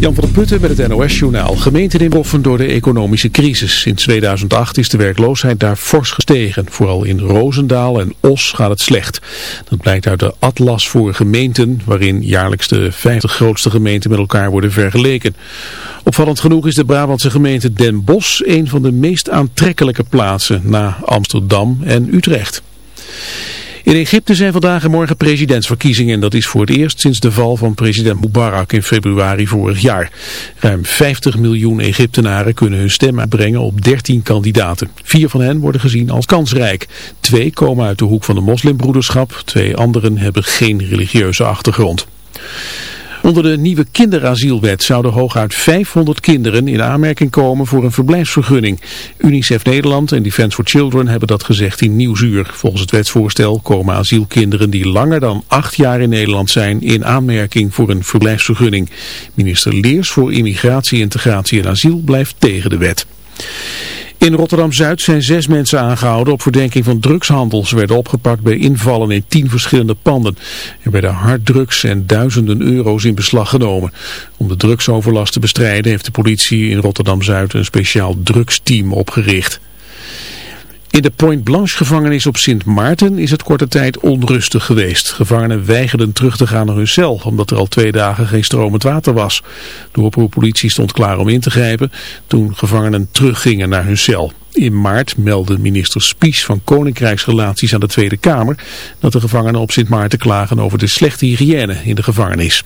Jan van der Putten met het NOS-journaal. Gemeenten in boffen door de economische crisis. In 2008 is de werkloosheid daar fors gestegen. Vooral in Roosendaal en Os gaat het slecht. Dat blijkt uit de atlas voor gemeenten, waarin jaarlijks de 50 grootste gemeenten met elkaar worden vergeleken. Opvallend genoeg is de Brabantse gemeente Den Bosch een van de meest aantrekkelijke plaatsen na Amsterdam en Utrecht. In Egypte zijn vandaag en morgen presidentsverkiezingen en dat is voor het eerst sinds de val van president Mubarak in februari vorig jaar. Ruim 50 miljoen Egyptenaren kunnen hun stem uitbrengen op 13 kandidaten. Vier van hen worden gezien als kansrijk. Twee komen uit de hoek van de moslimbroederschap, twee anderen hebben geen religieuze achtergrond. Onder de nieuwe kinderasielwet zouden hooguit 500 kinderen in aanmerking komen voor een verblijfsvergunning. UNICEF Nederland en Defence for Children hebben dat gezegd in Nieuwsuur. Volgens het wetsvoorstel komen asielkinderen die langer dan acht jaar in Nederland zijn in aanmerking voor een verblijfsvergunning. Minister Leers voor Immigratie, Integratie en Asiel blijft tegen de wet. In Rotterdam-Zuid zijn zes mensen aangehouden op verdenking van drugshandel. Ze werden opgepakt bij invallen in tien verschillende panden. Er werden harddrugs en duizenden euro's in beslag genomen. Om de drugsoverlast te bestrijden heeft de politie in Rotterdam-Zuid een speciaal drugsteam opgericht. In de Point Blanche gevangenis op Sint Maarten is het korte tijd onrustig geweest. Gevangenen weigerden terug te gaan naar hun cel, omdat er al twee dagen geen stromend water was. De oproeppolitie stond klaar om in te grijpen toen gevangenen teruggingen naar hun cel. In maart meldde minister Spies van Koninkrijksrelaties aan de Tweede Kamer dat de gevangenen op Sint Maarten klagen over de slechte hygiëne in de gevangenis.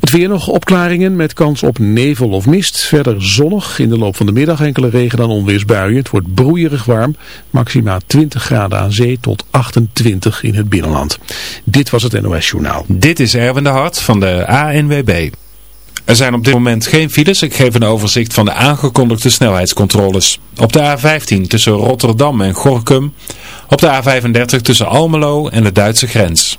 Het weer nog opklaringen met kans op nevel of mist. Verder zonnig. In de loop van de middag enkele regen- en onweersbuien. Het wordt broeierig warm. Maxima 20 graden aan zee tot 28 in het binnenland. Dit was het NOS Journaal. Dit is Erwin de Hart van de ANWB. Er zijn op dit moment geen files. Ik geef een overzicht van de aangekondigde snelheidscontroles. Op de A15 tussen Rotterdam en Gorkum. Op de A35 tussen Almelo en de Duitse grens.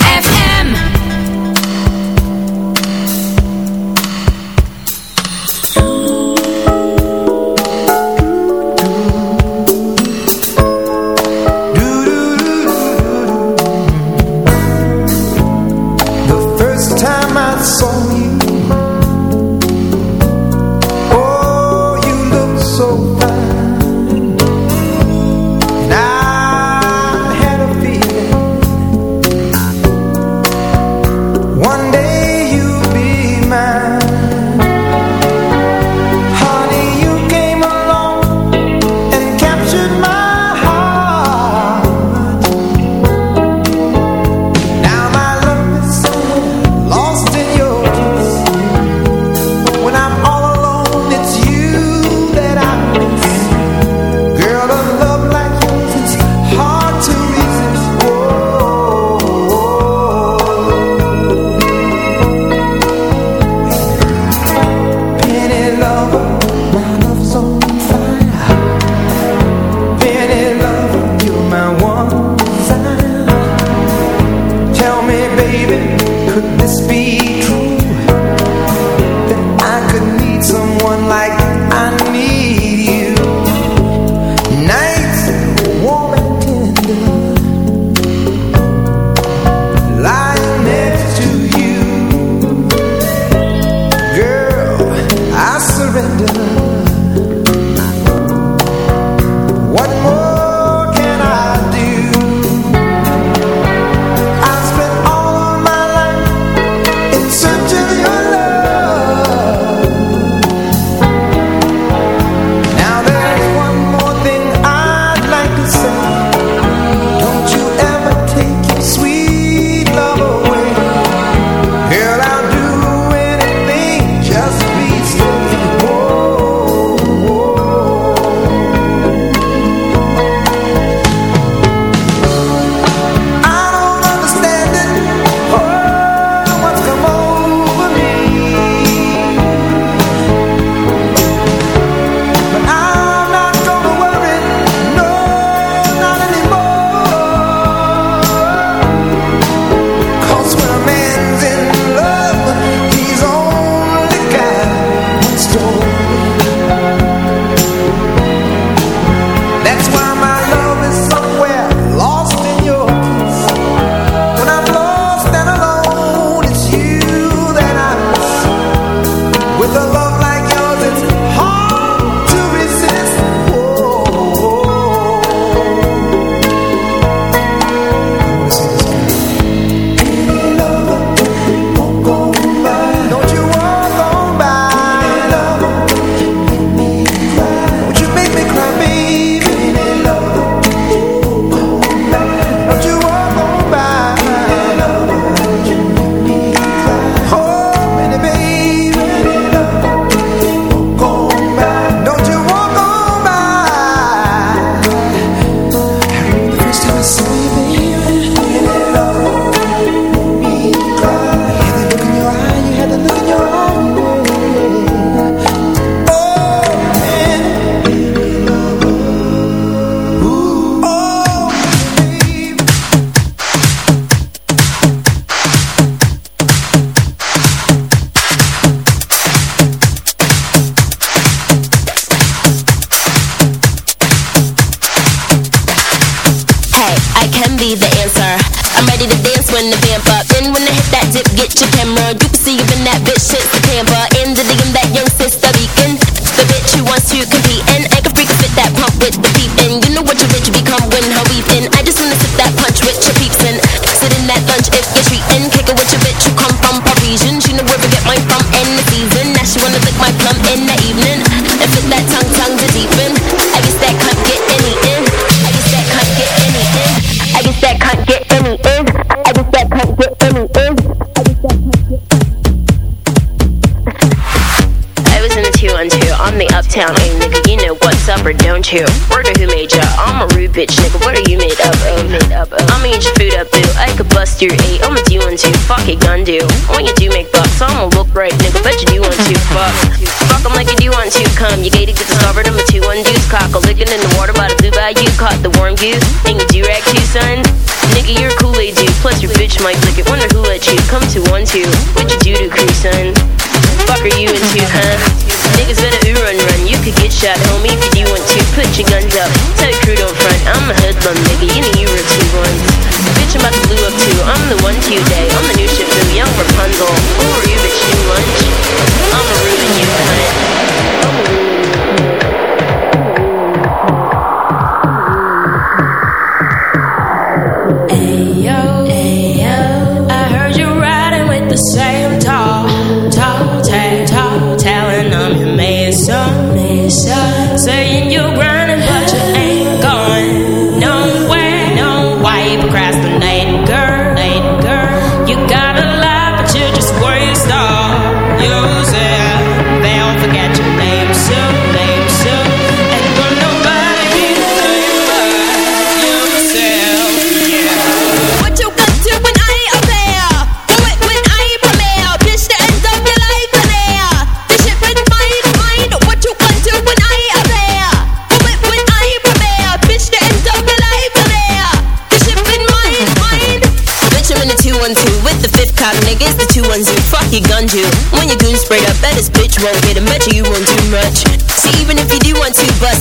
to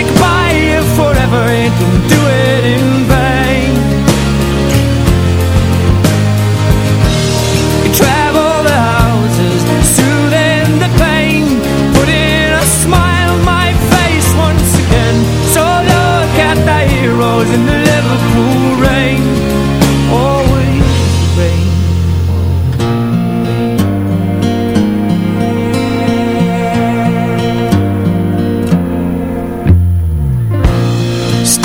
stick by you forever don't do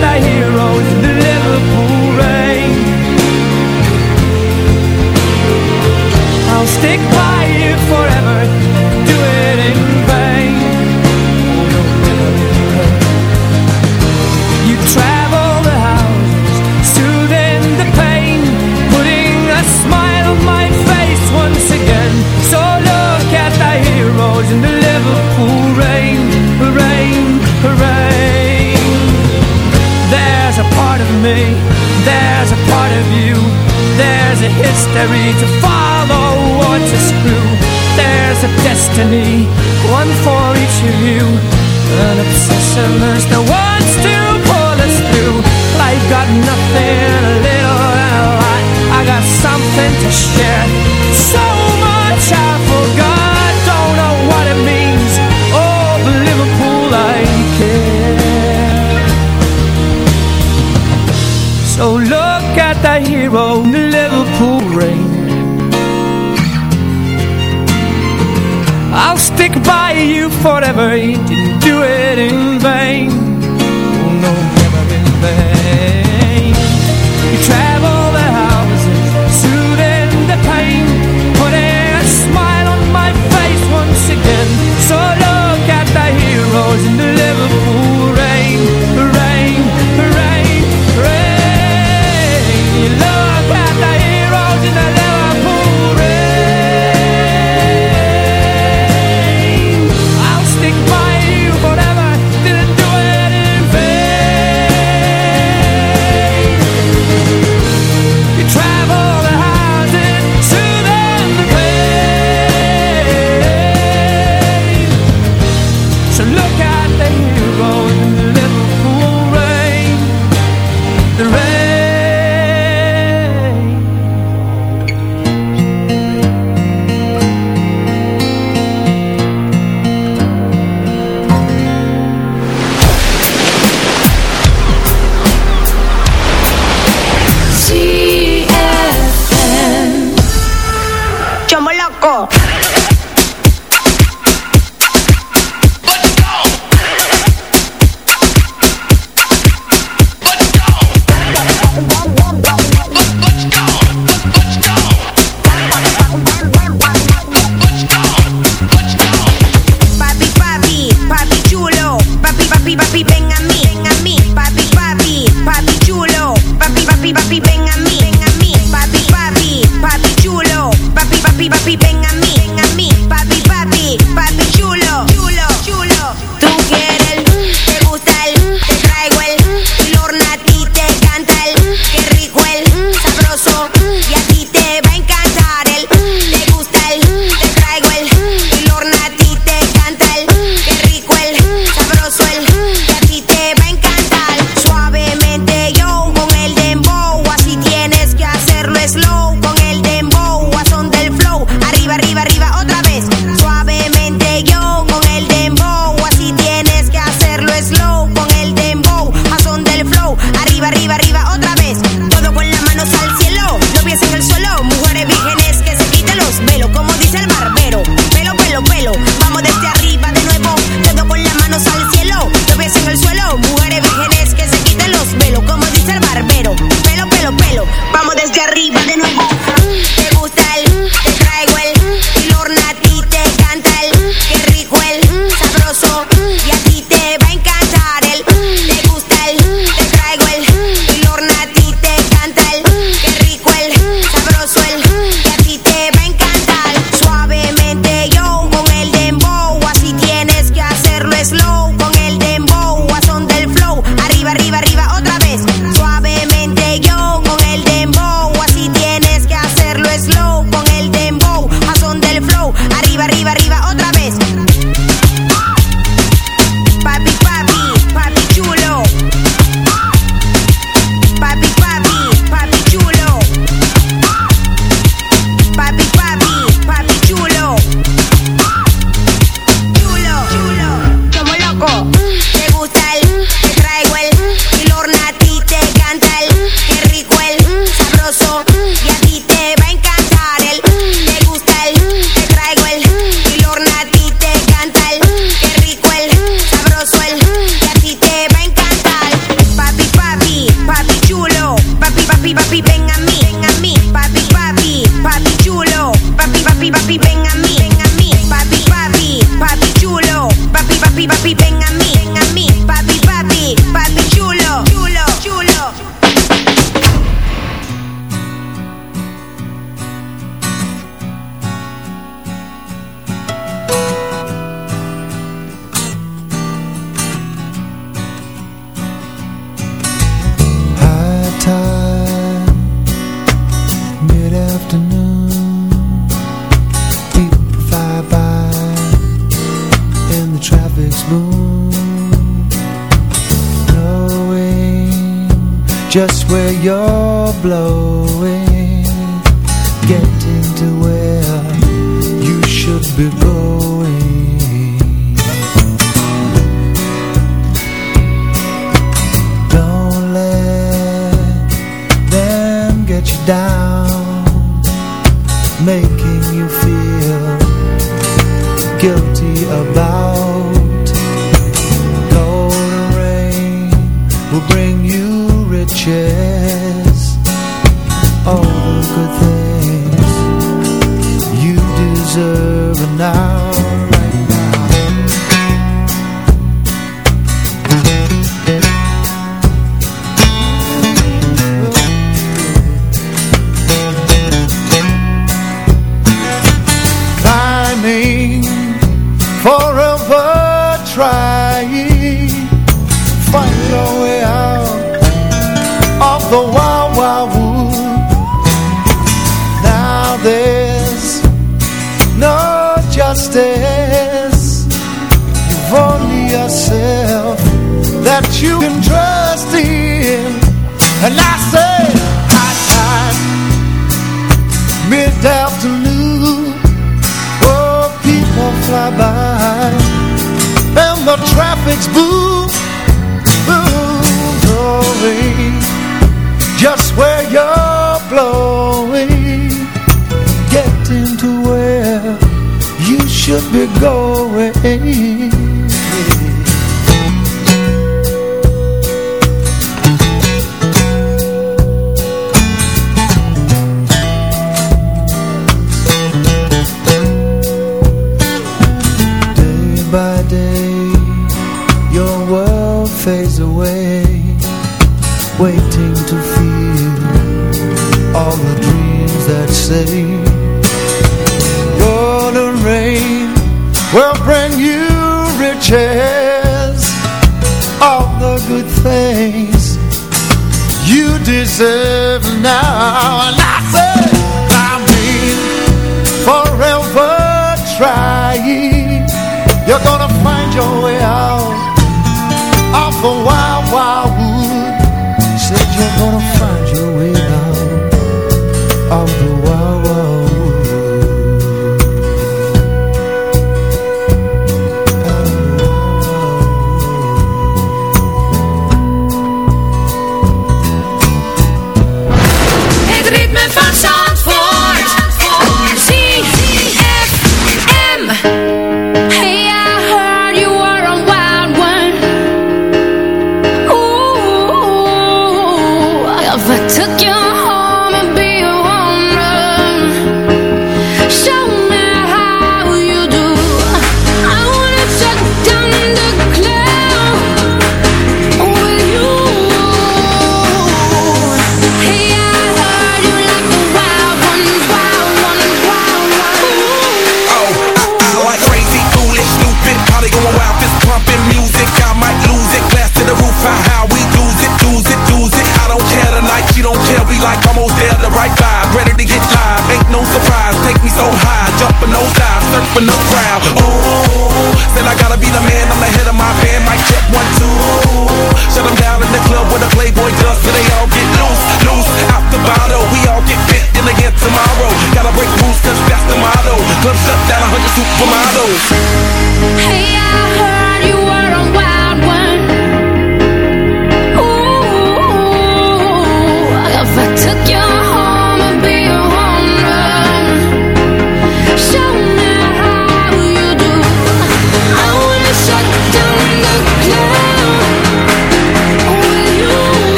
Heroes in the Liverpool rain. I'll stick by you forever, do it in vain. You travel the soothing the pain, putting a smile on my face once again. So look at the heroes in the Liverpool rain, me, there's a part of you, there's a history to follow or to screw. There's a destiny, one for each of you, an obsession that's the wants to pull us through. Life got nothing, a little You didn't do it in vain.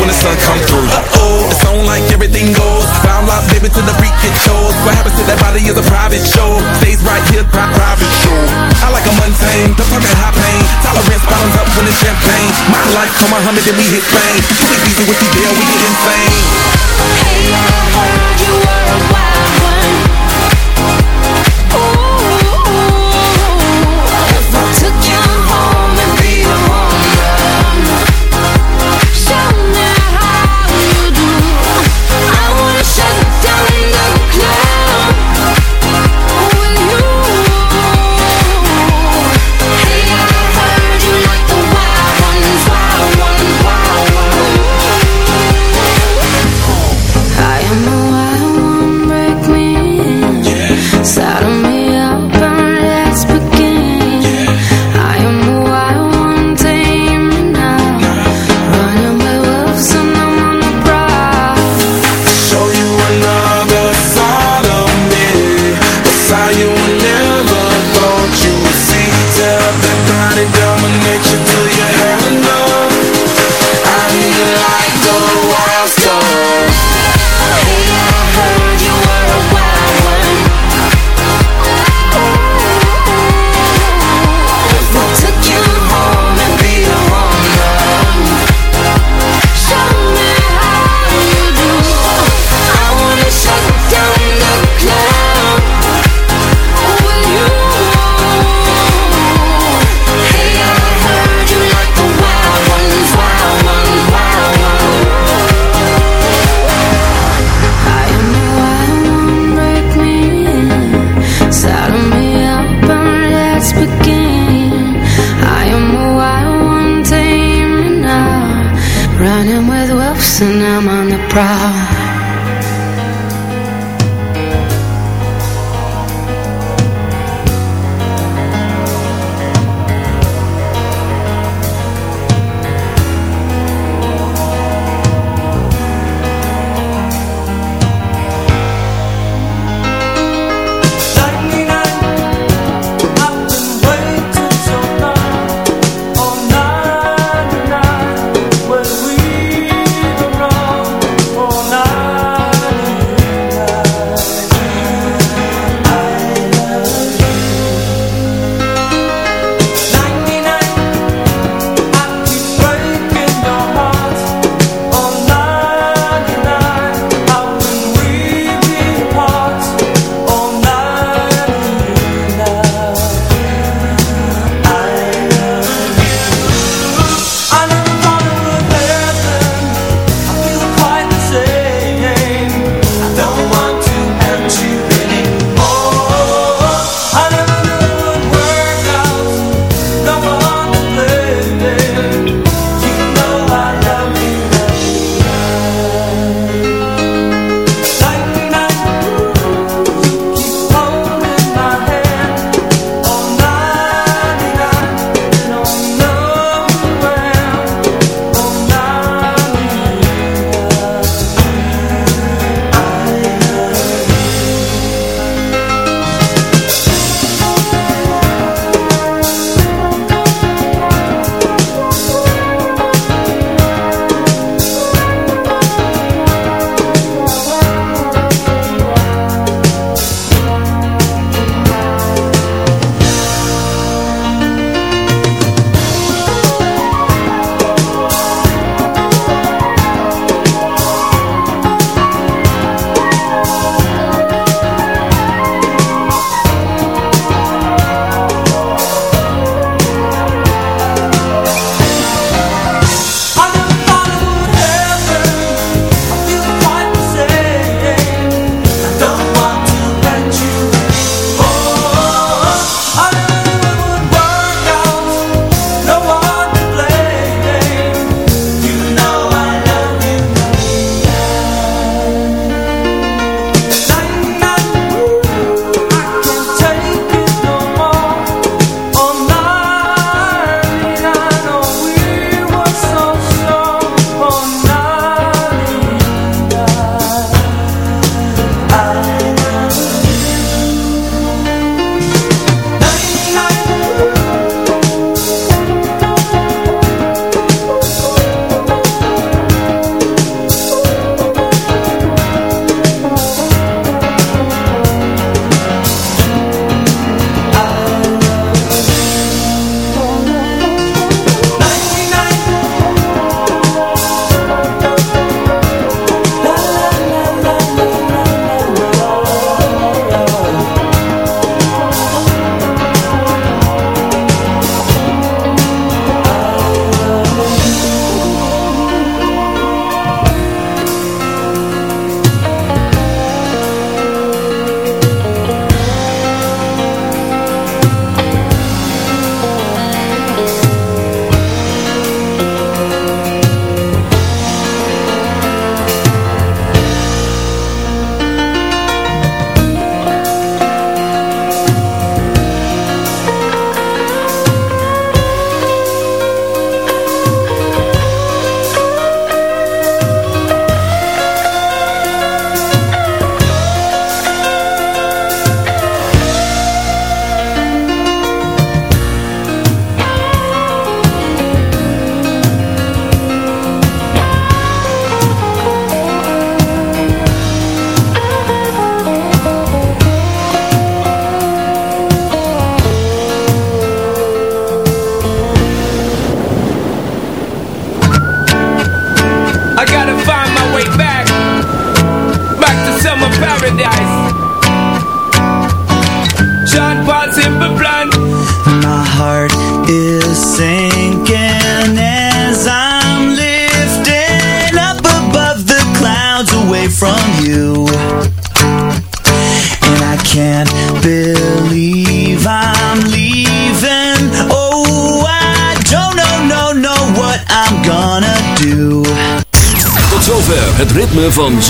when the sun come through. Uh-oh, it's on like everything goes. Round life, baby, to the freak it shows. What happens to that body is a private show. Stays right here, private show. I like a mundane, don't talk high pain. Tolerance bottoms up when it's champagne. My life, come on, humming, then we hit fame. Too easy with these deal, we get insane. Hey, I heard you were a